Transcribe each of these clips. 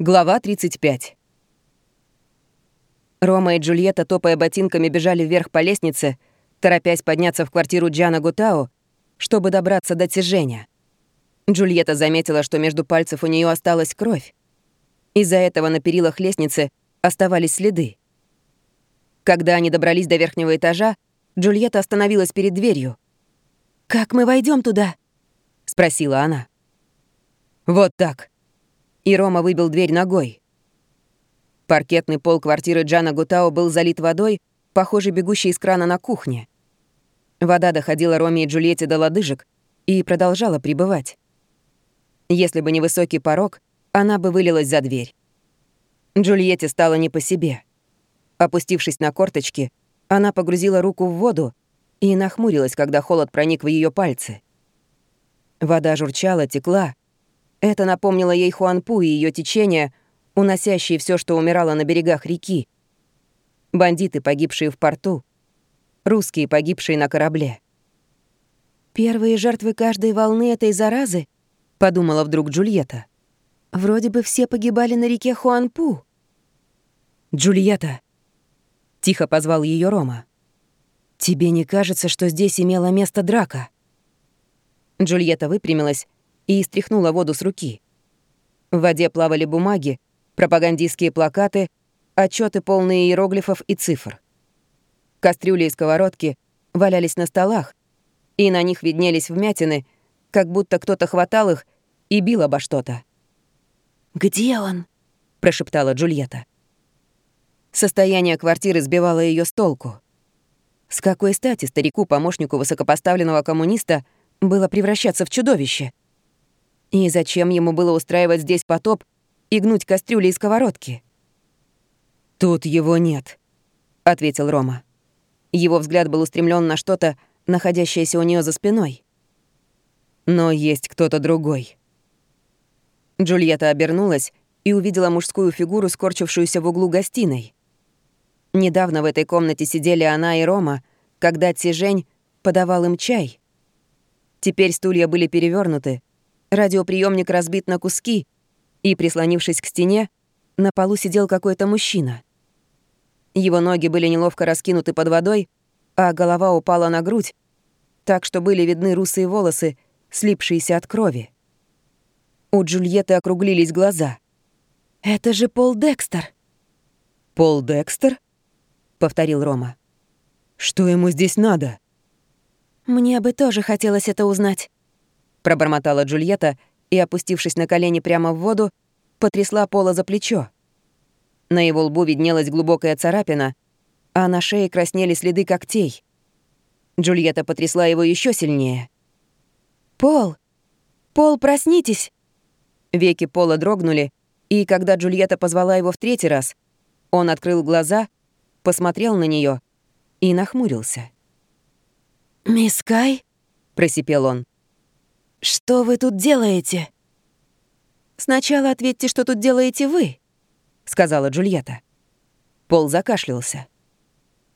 Глава 35. Рома и Джульетта, топая ботинками, бежали вверх по лестнице, торопясь подняться в квартиру Джана Гутао, чтобы добраться до Тиженя. Джульетта заметила, что между пальцев у нее осталась кровь. Из-за этого на перилах лестницы оставались следы. Когда они добрались до верхнего этажа, Джульетта остановилась перед дверью. «Как мы войдем туда?» — спросила она. «Вот так», и Рома выбил дверь ногой. Паркетный пол квартиры Джана Гутао был залит водой, похожей бегущей из крана на кухне. Вода доходила Роме и Джульетте до лодыжек и продолжала пребывать. Если бы не высокий порог, она бы вылилась за дверь. Джульетте стало не по себе. Опустившись на корточки, она погрузила руку в воду и нахмурилась, когда холод проник в ее пальцы. Вода журчала, текла, это напомнило ей Хуанпу и ее течение, уносящие все, что умирало на берегах реки. Бандиты, погибшие в порту. Русские, погибшие на корабле. «Первые жертвы каждой волны этой заразы», — подумала вдруг Джульетта. «Вроде бы все погибали на реке Хуанпу». «Джульетта!» — тихо позвал ее Рома. «Тебе не кажется, что здесь имела место драка?» Джульетта выпрямилась и стряхнула воду с руки. В воде плавали бумаги, пропагандистские плакаты, отчеты полные иероглифов и цифр. Кастрюли и сковородки валялись на столах, и на них виднелись вмятины, как будто кто-то хватал их и бил обо что-то. «Где он?» — прошептала Джульетта. Состояние квартиры сбивало ее с толку. С какой стати старику-помощнику высокопоставленного коммуниста было превращаться в чудовище? И зачем ему было устраивать здесь потоп и гнуть кастрюли и сковородки? «Тут его нет», — ответил Рома. Его взгляд был устремлен на что-то, находящееся у нее за спиной. «Но есть кто-то другой». Джульетта обернулась и увидела мужскую фигуру, скорчившуюся в углу гостиной. Недавно в этой комнате сидели она и Рома, когда Тижень подавал им чай. Теперь стулья были перевернуты, Радиоприемник разбит на куски, и, прислонившись к стене, на полу сидел какой-то мужчина. Его ноги были неловко раскинуты под водой, а голова упала на грудь, так что были видны русые волосы, слипшиеся от крови. У Джульетты округлились глаза. «Это же Пол Декстер!» «Пол Декстер?» — повторил Рома. «Что ему здесь надо?» «Мне бы тоже хотелось это узнать», пробормотала Джульетта и, опустившись на колени прямо в воду, потрясла Пола за плечо. На его лбу виднелась глубокая царапина, а на шее краснели следы когтей. Джульетта потрясла его еще сильнее. «Пол! Пол, проснитесь!» Веки Пола дрогнули, и когда Джульетта позвала его в третий раз, он открыл глаза, посмотрел на нее и нахмурился. «Мисс Кай?» — просипел он. «Что вы тут делаете?» «Сначала ответьте, что тут делаете вы», — сказала Джульетта. Пол закашлялся.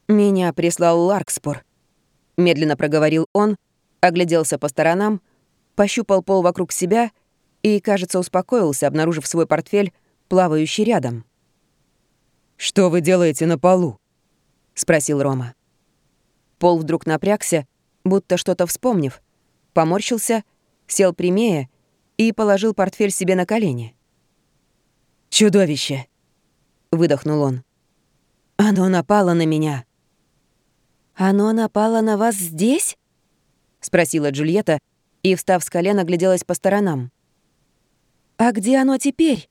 «Меня прислал Ларкспор», — медленно проговорил он, огляделся по сторонам, пощупал пол вокруг себя и, кажется, успокоился, обнаружив свой портфель, плавающий рядом. «Что вы делаете на полу?» — спросил Рома. Пол вдруг напрягся, будто что-то вспомнив, поморщился сел прямее и положил портфель себе на колени. «Чудовище!» — выдохнул он. «Оно напало на меня». «Оно напало на вас здесь?» — спросила Джульетта и, встав с колена, гляделась по сторонам. «А где оно теперь?»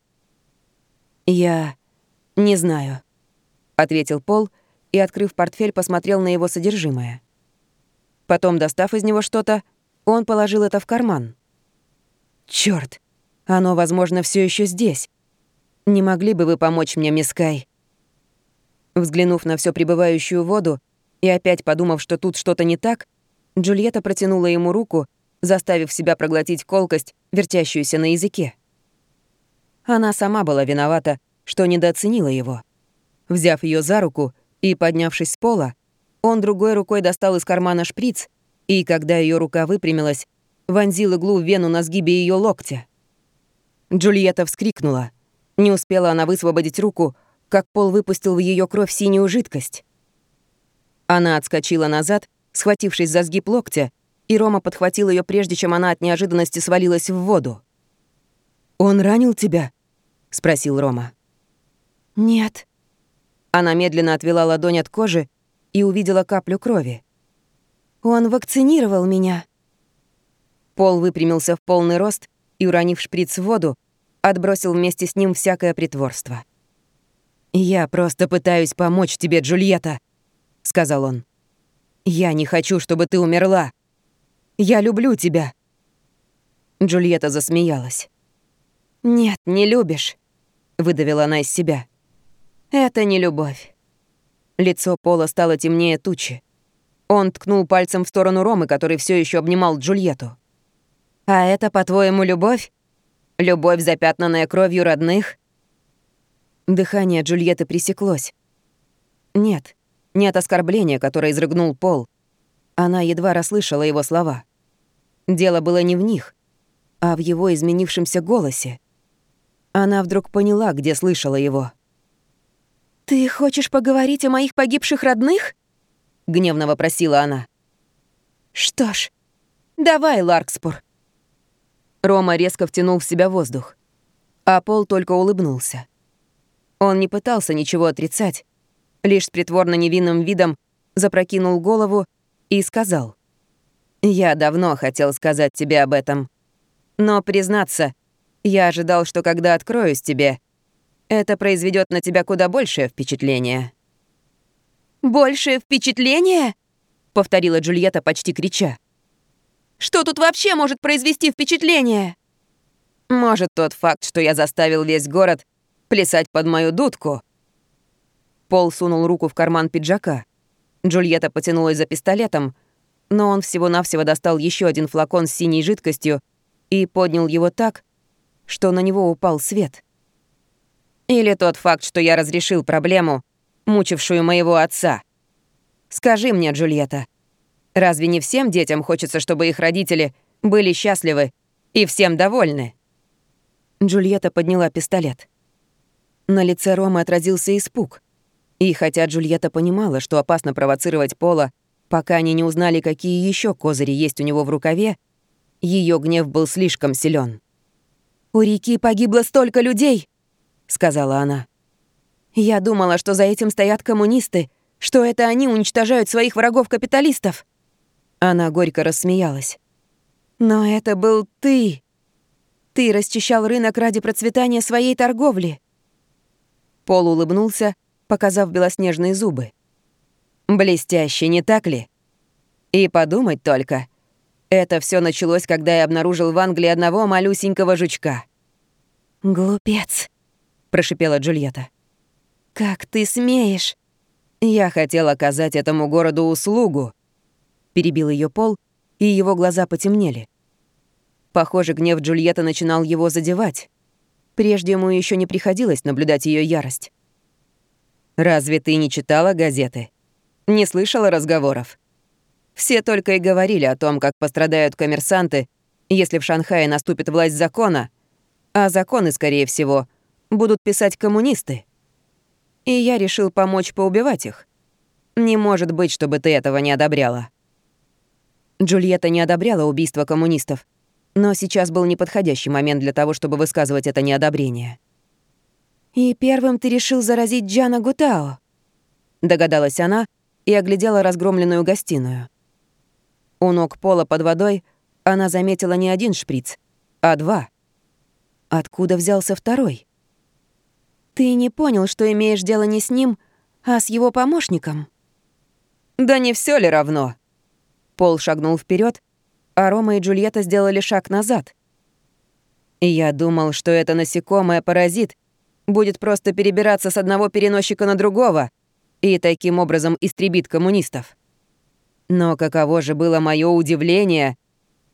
«Я не знаю», — ответил Пол и, открыв портфель, посмотрел на его содержимое. Потом, достав из него что-то, он положил это в карман. Черт, оно, возможно, все еще здесь. Не могли бы вы помочь мне, мисс Кай? Взглянув на всю прибывающую воду и опять подумав, что тут что-то не так, Джульетта протянула ему руку, заставив себя проглотить колкость, вертящуюся на языке. Она сама была виновата, что недооценила его. Взяв ее за руку и поднявшись с пола, он другой рукой достал из кармана шприц и когда ее рука выпрямилась, вонзил иглу в вену на сгибе ее локтя. Джульетта вскрикнула. Не успела она высвободить руку, как Пол выпустил в ее кровь синюю жидкость. Она отскочила назад, схватившись за сгиб локтя, и Рома подхватил ее, прежде чем она от неожиданности свалилась в воду. «Он ранил тебя?» — спросил Рома. «Нет». Она медленно отвела ладонь от кожи и увидела каплю крови. «Он вакцинировал меня». Пол выпрямился в полный рост и, уронив шприц в воду, отбросил вместе с ним всякое притворство. «Я просто пытаюсь помочь тебе, Джульетта», — сказал он. «Я не хочу, чтобы ты умерла. Я люблю тебя». Джульетта засмеялась. «Нет, не любишь», — выдавила она из себя. «Это не любовь». Лицо Пола стало темнее тучи. Он ткнул пальцем в сторону Ромы, который все еще обнимал Джульетту. «А это, по-твоему, любовь? Любовь, запятнанная кровью родных?» Дыхание Джульетты пресеклось. Нет, не от оскорбления, которое изрыгнул Пол. Она едва расслышала его слова. Дело было не в них, а в его изменившемся голосе. Она вдруг поняла, где слышала его. «Ты хочешь поговорить о моих погибших родных?» — гневно вопросила она. «Что ж, давай, Ларкспур». Рома резко втянул в себя воздух, а Пол только улыбнулся. Он не пытался ничего отрицать, лишь с притворно невинным видом запрокинул голову и сказал. «Я давно хотел сказать тебе об этом. Но, признаться, я ожидал, что когда откроюсь тебе, это произведет на тебя куда большее впечатление». «Большее впечатление?» — повторила Джульетта, почти крича. «Что тут вообще может произвести впечатление?» «Может, тот факт, что я заставил весь город плясать под мою дудку». Пол сунул руку в карман пиджака. Джульетта потянулась за пистолетом, но он всего-навсего достал еще один флакон с синей жидкостью и поднял его так, что на него упал свет. Или тот факт, что я разрешил проблему, мучившую моего отца. Скажи мне, Джульетта, разве не всем детям хочется, чтобы их родители были счастливы и всем довольны? Джульетта подняла пистолет. На лице Ромы отразился испуг. И хотя Джульетта понимала, что опасно провоцировать Пола, пока они не узнали, какие еще козыри есть у него в рукаве, ее гнев был слишком силен. «У реки погибло столько людей!» — сказала она. «Я думала, что за этим стоят коммунисты, что это они уничтожают своих врагов-капиталистов». Она горько рассмеялась. «Но это был ты. Ты расчищал рынок ради процветания своей торговли. Пол улыбнулся, показав белоснежные зубы. «Блестяще, не так ли? И подумать только. Это все началось, когда я обнаружил в Англии одного малюсенького жучка». «Глупец», — прошипела Джульетта. «Как ты смеешь?» «Я хотел оказать этому городу услугу», — перебил ее Пол, и его глаза потемнели. Похоже, гнев Джульетты начинал его задевать. Прежде ему еще не приходилось наблюдать ее ярость. «Разве ты не читала газеты? Не слышала разговоров? Все только и говорили о том, как пострадают коммерсанты, если в Шанхае наступит власть закона, а законы, скорее всего, будут писать коммунисты. И я решил помочь поубивать их. Не может быть, чтобы ты этого не одобряла». Джульетта не одобряла убийство коммунистов, но сейчас был неподходящий момент для того, чтобы высказывать это неодобрение. «И первым ты решил заразить Джана Гутао?» Догадалась она и оглядела разгромленную гостиную. У ног пола под водой она заметила не один шприц, а два. Откуда взялся второй? «Ты не понял, что имеешь дело не с ним, а с его помощником?» «Да не все ли равно?» Пол шагнул вперед а Рома и Джульетта сделали шаг назад. Я думал, что это насекомое-паразит будет просто перебираться с одного переносчика на другого и таким образом истребит коммунистов. Но каково же было мое удивление,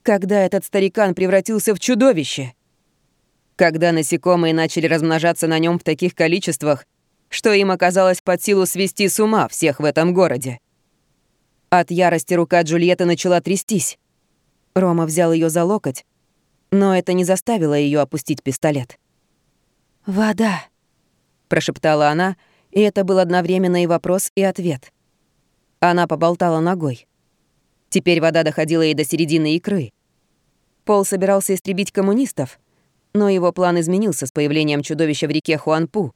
когда этот старикан превратился в чудовище. Когда насекомые начали размножаться на нем в таких количествах, что им оказалось под силу свести с ума всех в этом городе. От ярости рука Джульетты начала трястись. Рома взял ее за локоть, но это не заставило ее опустить пистолет. «Вода», — прошептала она, и это был одновременно и вопрос, и ответ. Она поболтала ногой. Теперь вода доходила ей до середины икры. Пол собирался истребить коммунистов, но его план изменился с появлением чудовища в реке Хуанпу.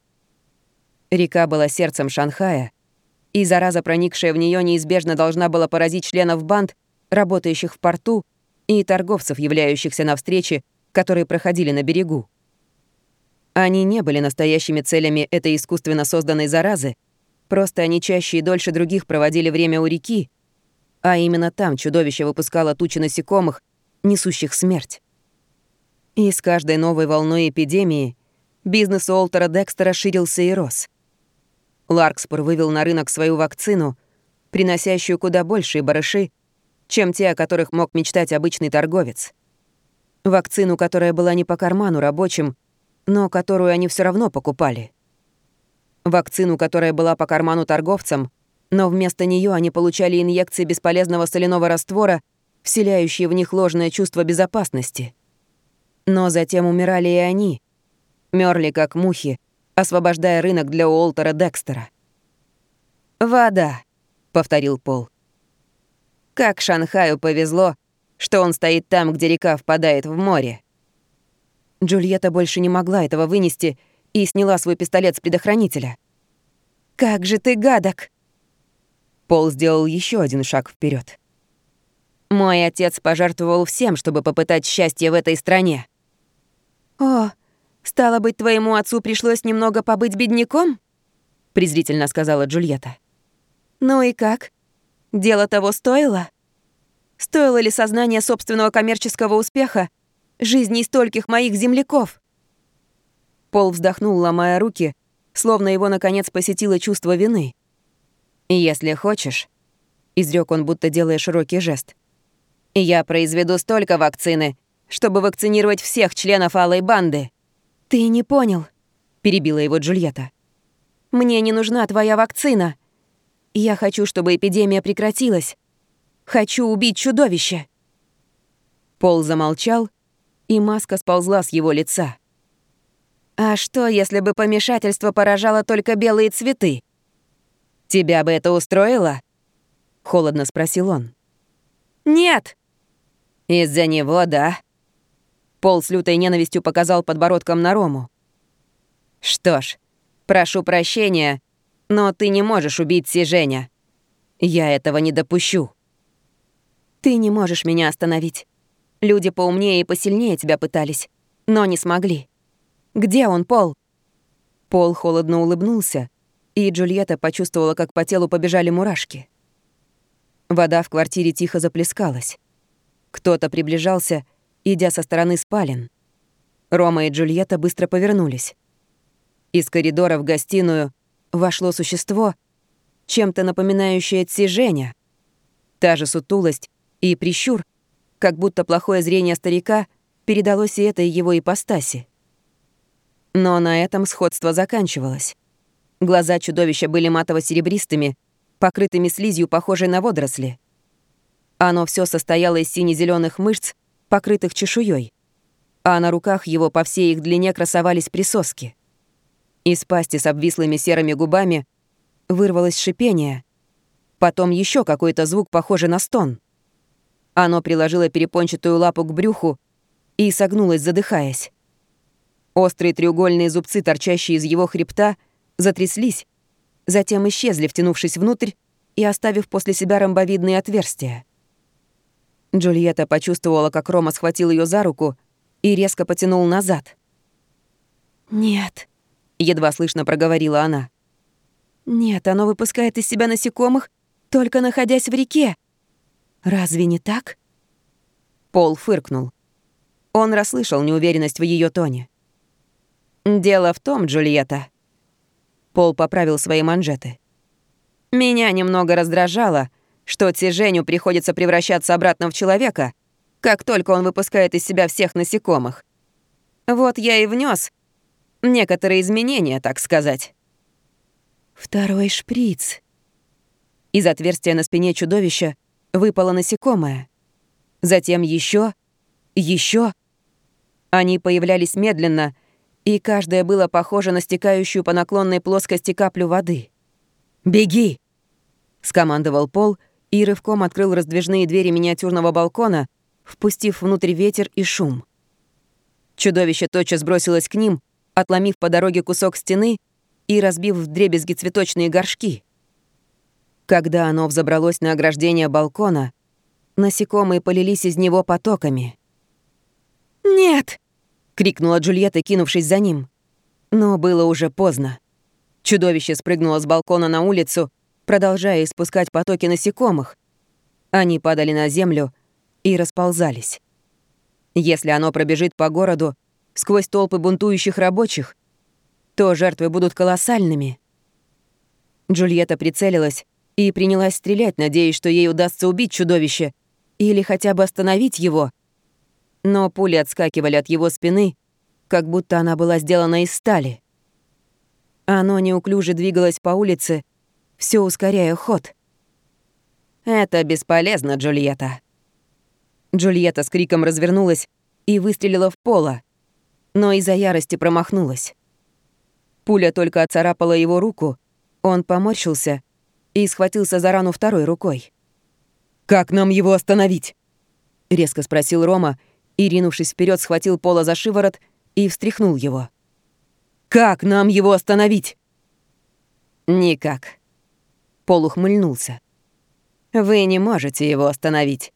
Река была сердцем Шанхая, и зараза, проникшая в нее, неизбежно должна была поразить членов банд, работающих в порту, и торговцев, являющихся на встрече, которые проходили на берегу. Они не были настоящими целями этой искусственно созданной заразы, просто они чаще и дольше других проводили время у реки, а именно там чудовище выпускало тучи насекомых, несущих смерть. И с каждой новой волной эпидемии бизнес Уолтера Декстера ширился и рос. Ларкспур вывел на рынок свою вакцину, приносящую куда большие барыши, чем те, о которых мог мечтать обычный торговец. Вакцину, которая была не по карману рабочим, но которую они все равно покупали. Вакцину, которая была по карману торговцам, но вместо нее они получали инъекции бесполезного соляного раствора, вселяющие в них ложное чувство безопасности. Но затем умирали и они. Мёрли как мухи, освобождая рынок для Уолтера Декстера. «Вода», — повторил Пол. «Как Шанхаю повезло, что он стоит там, где река впадает в море». Джульетта больше не могла этого вынести и сняла свой пистолет с предохранителя. «Как же ты гадок!» Пол сделал еще один шаг вперед. «Мой отец пожертвовал всем, чтобы попытать счастье в этой стране». «О, стало быть, твоему отцу пришлось немного побыть бедняком?» презрительно сказала Джульетта. «Ну и как? Дело того стоило? Стоило ли сознание собственного коммерческого успеха жизни стольких моих земляков. Пол вздохнул, ломая руки, словно его, наконец, посетило чувство вины. «Если хочешь», — изрек он, будто делая широкий жест, «я произведу столько вакцины, чтобы вакцинировать всех членов Алой Банды». «Ты не понял», — перебила его Джульетта. «Мне не нужна твоя вакцина. Я хочу, чтобы эпидемия прекратилась. Хочу убить чудовище». Пол замолчал, и маска сползла с его лица. «А что, если бы помешательство поражало только белые цветы? Тебя бы это устроило?» — холодно спросил он. «Нет!» «Из-за него, да?» Пол с лютой ненавистью показал подбородком на Рому. «Что ж, прошу прощения, но ты не можешь убить Си Женя. Я этого не допущу». «Ты не можешь меня остановить. Люди поумнее и посильнее тебя пытались, но не смогли. Где он, Пол?» Пол холодно улыбнулся, и Джульетта почувствовала, как по телу побежали мурашки. Вода в квартире тихо заплескалась. Кто-то приближался, идя со стороны спален. Рома и Джульетта быстро повернулись. Из коридора в гостиную вошло существо, чем-то напоминающее Ци. Та же сутулость и прищур, как будто плохое зрение старика передалось и этой его ипостаси. Но на этом сходство заканчивалось. Глаза чудовища были матово-серебристыми, покрытыми слизью, похожей на водоросли. Оно все состояло из сине зеленых мышц, покрытых чешуей, а на руках его по всей их длине красовались присоски. Из пасти с обвислыми серыми губами вырвалось шипение, потом еще какой-то звук, похожий на стон — оно приложило перепончатую лапу к брюху и согнулось, задыхаясь. Острые треугольные зубцы, торчащие из его хребта, затряслись, затем исчезли, втянувшись внутрь и оставив после себя ромбовидные отверстия. Джульетта почувствовала, как Рома схватил ее за руку и резко потянул назад. «Нет», — едва слышно проговорила она. «Нет, оно выпускает из себя насекомых, только находясь в реке. Разве не так? Пол фыркнул. Он расслышал неуверенность в ее тоне. «Дело в том, Джульетта...» Пол поправил свои манжеты. «Меня немного раздражало, что Тиженю приходится превращаться обратно в человека, как только он выпускает из себя всех насекомых. Вот я и внес некоторые изменения, так сказать». «Второй шприц». Из отверстия на спине чудовища выпало насекомое. Затем еще, еще. Они появлялись медленно, и каждое было похоже на стекающую по наклонной плоскости каплю воды. «Беги!» — скомандовал Пол и рывком открыл раздвижные двери миниатюрного балкона, впустив внутрь ветер и шум. Чудовище тотчас бросилось к ним, отломив по дороге кусок стены и разбив в дребезги цветочные горшки. Когда оно взобралось на ограждение балкона, насекомые полились из него потоками. «Нет!» — крикнула Джульетта, кинувшись за ним. Но было уже поздно. Чудовище спрыгнуло с балкона на улицу, продолжая испускать потоки насекомых. Они падали на землю и расползались. Если оно пробежит по городу сквозь толпы бунтующих рабочих, то жертвы будут колоссальными. Джульетта прицелилась и принялась стрелять, надеясь, что ей удастся убить чудовище или хотя бы остановить его. Но пули отскакивали от его спины, как будто она была сделана из стали. Оно неуклюже двигалось по улице, все ускоряя ход. «Это бесполезно, Джульетта». Джульетта с криком развернулась и выстрелила в Пола, но из-за ярости промахнулась. Пуля только оцарапала его руку, он поморщился и схватился за рану второй рукой. «Как нам его остановить?» — резко спросил Рома и, ринувшись вперед, схватил Пола за шиворот и встряхнул его. «Как нам его остановить?» «Никак». Пол ухмыльнулся. «Вы не можете его остановить.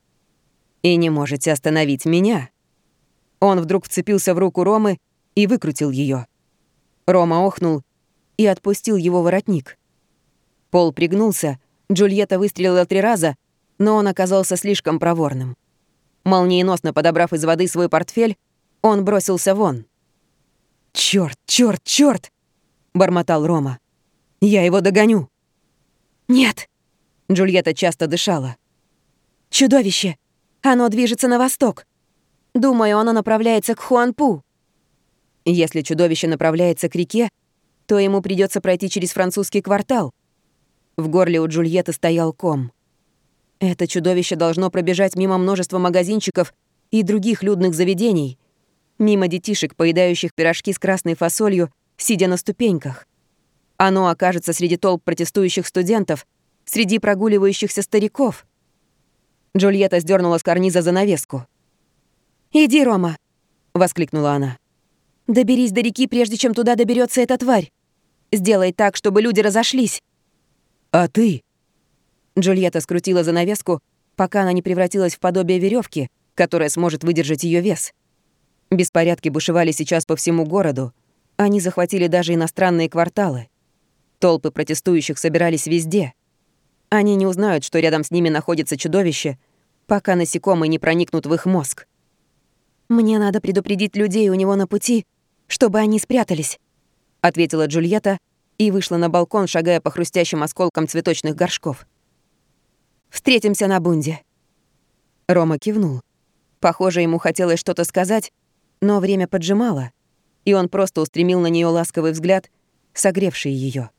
И не можете остановить меня». Он вдруг вцепился в руку Ромы и выкрутил ее. Рома охнул и отпустил его воротник. Пол пригнулся, Джульетта выстрелила три раза, но он оказался слишком проворным. Молниеносно подобрав из воды свой портфель, он бросился вон. «Чёрт, чёрт, чёрт!» — бормотал Рома. «Я его догоню!» «Нет!» — Джульетта часто дышала. «Чудовище! Оно движется на восток! Думаю, оно направляется к Хуанпу!» Если чудовище направляется к реке, то ему придется пройти через французский квартал. В горле у Джульетты стоял ком. Это чудовище должно пробежать мимо множества магазинчиков и других людных заведений, мимо детишек, поедающих пирожки с красной фасолью, сидя на ступеньках. Оно окажется среди толп протестующих студентов, среди прогуливающихся стариков. Джульетта сдернула с карниза занавеску. «Иди, Рома!» — воскликнула она. «Доберись до реки, прежде чем туда доберется эта тварь. Сделай так, чтобы люди разошлись». «А ты?» Джульетта скрутила занавеску, пока она не превратилась в подобие веревки, которая сможет выдержать ее вес. Беспорядки бушевали сейчас по всему городу. Они захватили даже иностранные кварталы. Толпы протестующих собирались везде. Они не узнают, что рядом с ними находится чудовище, пока насекомые не проникнут в их мозг. «Мне надо предупредить людей у него на пути, чтобы они спрятались», — ответила Джульетта и вышла на балкон, шагая по хрустящим осколкам цветочных горшков. Встретимся на бунде». Рома кивнул. Похоже, ему хотелось что-то сказать, но время поджимало, и он просто устремил на нее ласковый взгляд, согревший ее.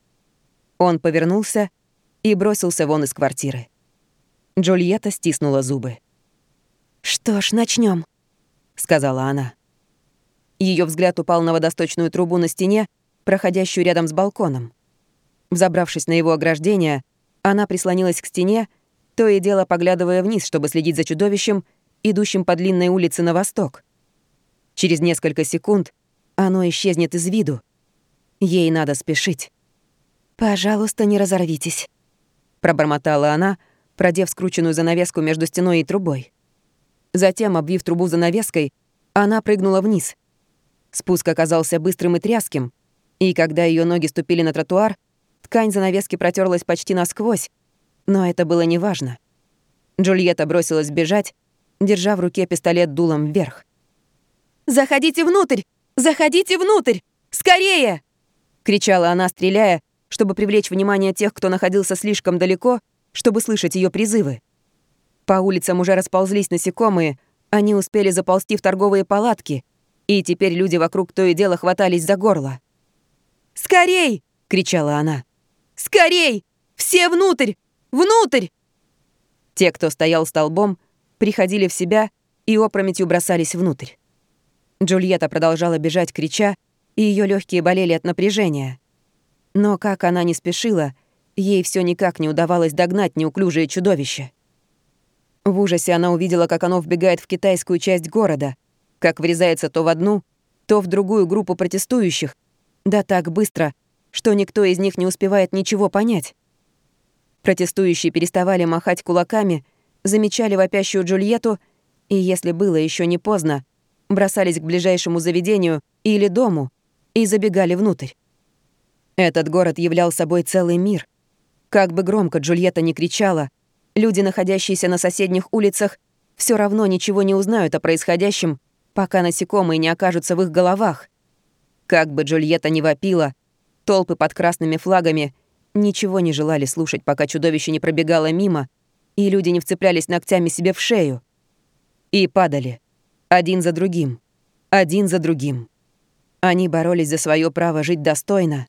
Он повернулся и бросился вон из квартиры. Джульетта стиснула зубы. «Что ж, начнем, сказала она. Ее взгляд упал на водосточную трубу на стене, проходящую рядом с балконом. Взобравшись на его ограждение, она прислонилась к стене то и дело поглядывая вниз, чтобы следить за чудовищем, идущим по длинной улице на восток. Через несколько секунд оно исчезнет из виду. Ей надо спешить. «Пожалуйста, не разорвитесь», — пробормотала она, продев скрученную занавеску между стеной и трубой. Затем, обвив трубу занавеской, она прыгнула вниз. Спуск оказался быстрым и тряским, и когда ее ноги ступили на тротуар, ткань занавески протерлась почти насквозь, но это было неважно. Джульетта бросилась бежать, держа в руке пистолет дулом вверх. «Заходите внутрь! Заходите внутрь! Скорее!» — кричала она, стреляя, чтобы привлечь внимание тех, кто находился слишком далеко, чтобы слышать ее призывы. По улицам уже расползлись насекомые, они успели заползти в торговые палатки, и теперь люди вокруг то и дело хватались за горло. «Скорей!» — кричала она. «Скорей! Все внутрь! Внутрь!» Те, кто стоял столбом, приходили в себя и опрометью бросались внутрь. Джульетта продолжала бежать, крича, и ее легкие болели от напряжения. Но как она не спешила, ей все никак не удавалось догнать неуклюжее чудовище. В ужасе она увидела, как оно вбегает в китайскую часть города, как врезается то в одну, то в другую группу протестующих, да так быстро, что никто из них не успевает ничего понять. Протестующие переставали махать кулаками, замечали вопящую Джульетту, и если было еще не поздно, бросались к ближайшему заведению или дому и забегали внутрь. Этот город являл собой целый мир. Как бы громко Джульетта не кричала, люди, находящиеся на соседних улицах, все равно ничего не узнают о происходящем, пока насекомые не окажутся в их головах. Как бы Джульетта не вопила, толпы под красными флагами — ничего не желали слушать, пока чудовище не пробегало мимо, и люди не вцеплялись ногтями себе в шею. И падали. Один за другим. Один за другим. Они боролись за свое право жить достойно,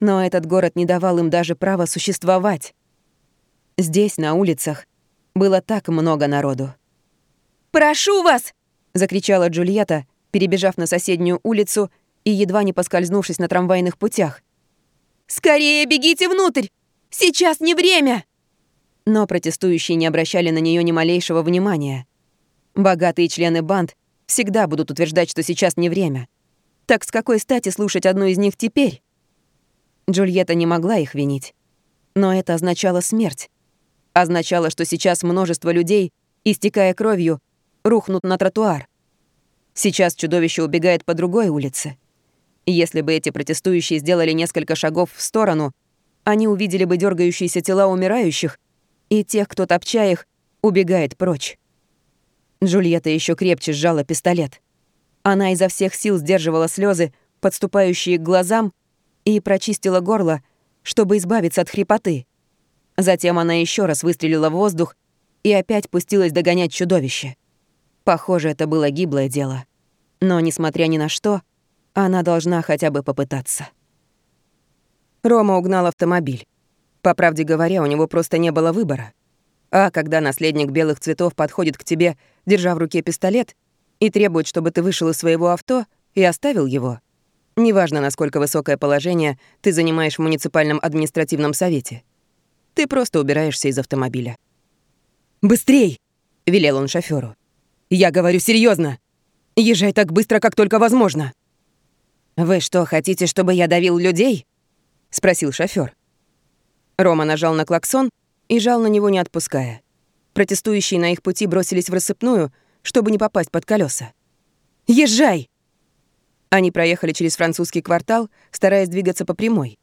но этот город не давал им даже права существовать. Здесь, на улицах, было так много народу. «Прошу вас!» — закричала Джульетта, перебежав на соседнюю улицу и едва не поскользнувшись на трамвайных путях. «Скорее бегите внутрь! Сейчас не время!» Но протестующие не обращали на нее ни малейшего внимания. Богатые члены банд всегда будут утверждать, что сейчас не время. Так с какой стати слушать одну из них теперь? Джульетта не могла их винить. Но это означало смерть. Означало, что сейчас множество людей, истекая кровью, рухнут на тротуар. Сейчас чудовище убегает по другой улице. Если бы эти протестующие сделали несколько шагов в сторону, они увидели бы дергающиеся тела умирающих и тех, кто, топча их, убегает прочь. Джульетта еще крепче сжала пистолет. Она изо всех сил сдерживала слезы, подступающие к глазам, и прочистила горло, чтобы избавиться от хрипоты. Затем она еще раз выстрелила в воздух и опять пустилась догонять чудовище. Похоже, это было гиблое дело. Но, несмотря ни на что, она должна хотя бы попытаться. Рома угнал автомобиль. По правде говоря, у него просто не было выбора. А когда наследник белых цветов подходит к тебе, держа в руке пистолет, и требует, чтобы ты вышел из своего авто и оставил его, неважно, насколько высокое положение ты занимаешь в муниципальном административном совете, ты просто убираешься из автомобиля. «Быстрей!» — велел он шофёру. «Я говорю серьезно. Езжай так быстро, как только возможно!» «Вы что, хотите, чтобы я давил людей?» — спросил шофёр. Рома нажал на клаксон и жал на него, не отпуская. Протестующие на их пути бросились в рассыпную, чтобы не попасть под колеса. «Езжай!» Они проехали через французский квартал, стараясь двигаться по прямой.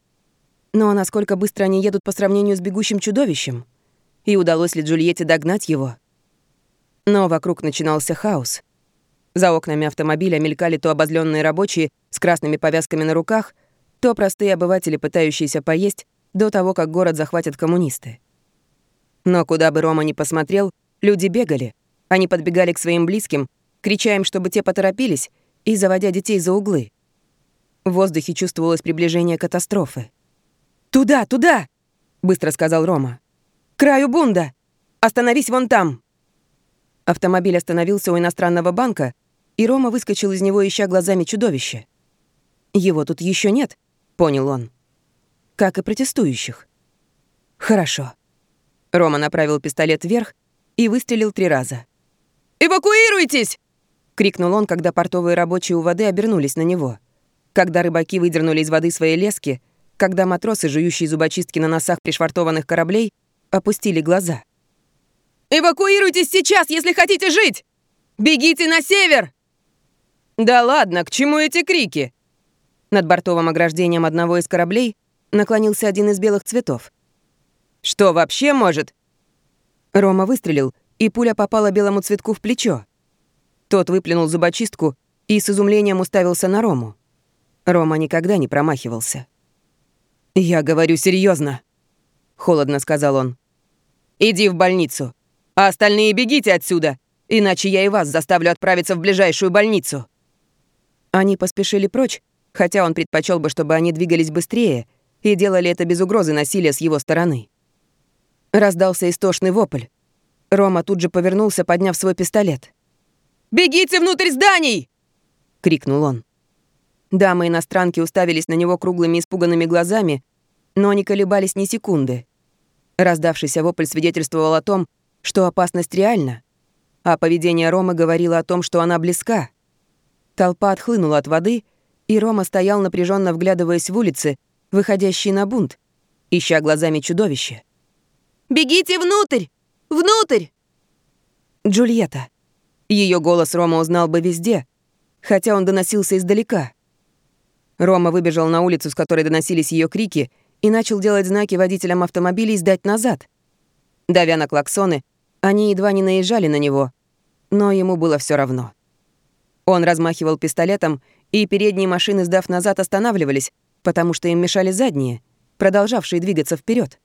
Но насколько быстро они едут по сравнению с бегущим чудовищем? И удалось ли Джульетте догнать его? Но вокруг начинался хаос — за окнами автомобиля мелькали то обозленные рабочие с красными повязками на руках, то простые обыватели, пытающиеся поесть до того, как город захватят коммунисты. Но куда бы Рома ни посмотрел, люди бегали. Они подбегали к своим близким, крича им, чтобы те поторопились, и заводя детей за углы. В воздухе чувствовалось приближение катастрофы. «Туда, туда!» — быстро сказал Рома. краю бунда! Остановись вон там!» Автомобиль остановился у иностранного банка, и Рома выскочил из него, ища глазами чудовище. «Его тут еще нет», — понял он. «Как и протестующих». «Хорошо». Рома направил пистолет вверх и выстрелил три раза. «Эвакуируйтесь!» — крикнул он, когда портовые рабочие у воды обернулись на него. Когда рыбаки выдернули из воды свои лески, когда матросы, жующие зубочистки на носах пришвартованных кораблей, опустили глаза. «Эвакуируйтесь сейчас, если хотите жить! Бегите на север!» «Да ладно, к чему эти крики?» Над бортовым ограждением одного из кораблей наклонился один из белых цветов. «Что вообще может?» Рома выстрелил, и пуля попала белому цветку в плечо. Тот выплюнул зубочистку и с изумлением уставился на Рому. Рома никогда не промахивался. «Я говорю серьезно, холодно сказал он. «Иди в больницу, а остальные бегите отсюда, иначе я и вас заставлю отправиться в ближайшую больницу». Они поспешили прочь, хотя он предпочел бы, чтобы они двигались быстрее и делали это без угрозы насилия с его стороны. Раздался истошный вопль. Рома тут же повернулся, подняв свой пистолет. «Бегите внутрь зданий!» — крикнул он. Дамы-иностранки уставились на него круглыми испуганными глазами, но не колебались ни секунды. Раздавшийся вопль свидетельствовал о том, что опасность реальна, а поведение Ромы говорило о том, что она близка. Толпа отхлынула от воды, и Рома стоял напряженно вглядываясь в улицы, выходящие на бунт, ища глазами чудовище. «Бегите внутрь! Внутрь!» Джульетта. Ее голос Рома узнал бы везде, хотя он доносился издалека. Рома выбежал на улицу, с которой доносились ее крики, и начал делать знаки водителям автомобилей сдать назад. Давя на клаксоны, они едва не наезжали на него, но ему было все равно. Он размахивал пистолетом, и передние машины, сдав назад, останавливались, потому что им мешали задние, продолжавшие двигаться вперед.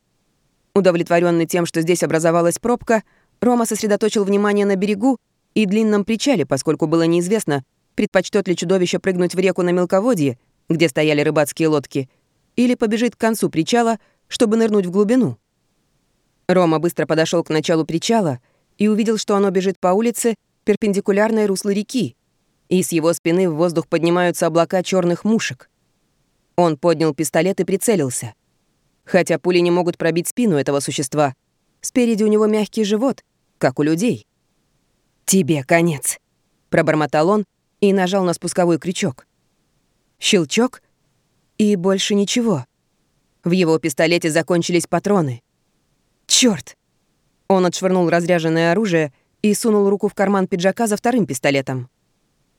Удовлетворенный тем, что здесь образовалась пробка, Рома сосредоточил внимание на берегу и длинном причале, поскольку было неизвестно, предпочтет ли чудовище прыгнуть в реку на мелководье, где стояли рыбацкие лодки, или побежит к концу причала, чтобы нырнуть в глубину. Рома быстро подошел к началу причала и увидел, что оно бежит по улице, перпендикулярной руслу реки, и с его спины в воздух поднимаются облака черных мушек. Он поднял пистолет и прицелился. Хотя пули не могут пробить спину этого существа, спереди у него мягкий живот, как у людей. «Тебе конец», — пробормотал он и нажал на спусковой крючок. Щелчок, и больше ничего. В его пистолете закончились патроны. Черт! Он отшвырнул разряженное оружие и сунул руку в карман пиджака за вторым пистолетом.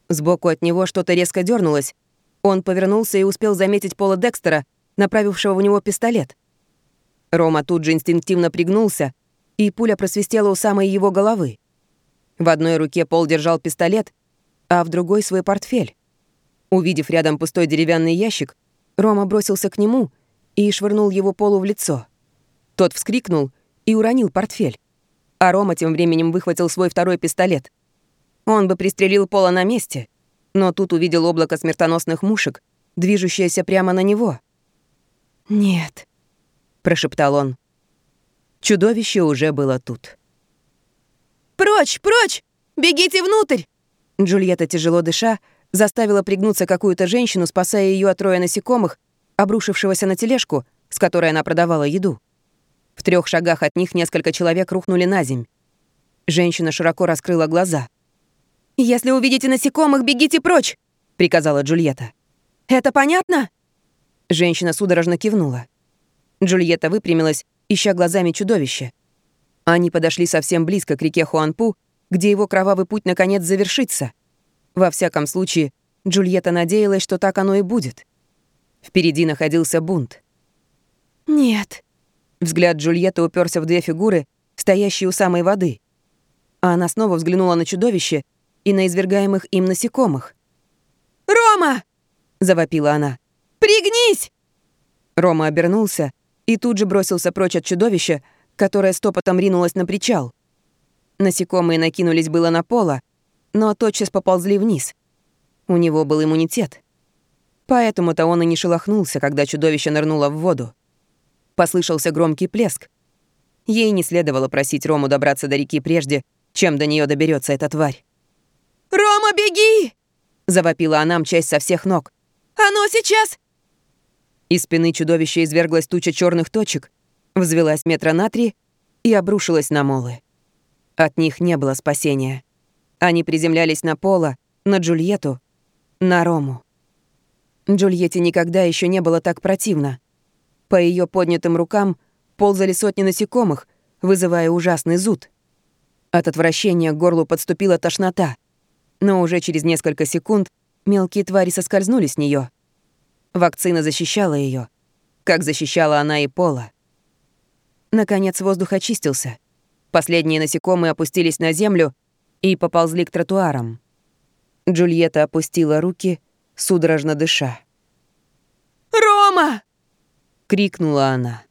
Сбоку от него что-то резко дернулось. Он повернулся и успел заметить Пола Декстера, направившего в него пистолет. Рома тут же инстинктивно пригнулся, и пуля просвистела у самой его головы. В одной руке Пол держал пистолет, а в другой — свой портфель. Увидев рядом пустой деревянный ящик, Рома бросился к нему и швырнул его Полу в лицо. Тот вскрикнул и уронил портфель, а Рома тем временем выхватил свой второй пистолет. Он бы пристрелил Пола на месте, но тут увидел облако смертоносных мушек, движущееся прямо на него. «Нет», — прошептал он. Чудовище уже было тут. «Прочь, прочь! Бегите внутрь!» Джульетта, тяжело дыша, заставила пригнуться какую-то женщину, спасая ее от роя насекомых, обрушившегося на тележку, с которой она продавала еду. В трех шагах от них несколько человек рухнули на земь. Женщина широко раскрыла глаза. «Если увидите насекомых, бегите прочь!» — приказала Джульетта. «Это понятно?» Женщина судорожно кивнула. Джульетта выпрямилась, ища глазами чудовище. Они подошли совсем близко к реке Хуанпу, где его кровавый путь наконец завершится. Во всяком случае, Джульетта надеялась, что так оно и будет. Впереди находился бунт. «Нет». Взгляд Джульетты уперся в две фигуры, стоящие у самой воды. А она снова взглянула на чудовище и на извергаемых им насекомых. «Рома!» — завопила она. «Пригнись!» Рома обернулся и тут же бросился прочь от чудовища, которое стопотом ринулось на причал. Насекомые накинулись было на пола, но тотчас поползли вниз. У него был иммунитет. Поэтому-то он и не шелохнулся, когда чудовище нырнуло в воду. Послышался громкий плеск. Ей не следовало просить Рому добраться до реки прежде, чем до нее доберется эта тварь. «Рома, беги!» — завопила она, мчась со всех ног. «Оно сейчас!» Из спины чудовища изверглась туча черных точек, взвелась метра на три и обрушилась на молы. От них не было спасения. Они приземлялись на Пола, на Джульетту, на Рому. Джульетте никогда еще не было так противно. По ее поднятым рукам ползали сотни насекомых, вызывая ужасный зуд. От отвращения к горлу подступила тошнота. Но уже через несколько секунд мелкие твари соскользнули с нее. Вакцина защищала ее, как защищала она и Пола. Наконец воздух очистился. Последние насекомые опустились на землю и поползли к тротуарам. Джульетта опустила руки, судорожно дыша. «Рома!» — крикнула она.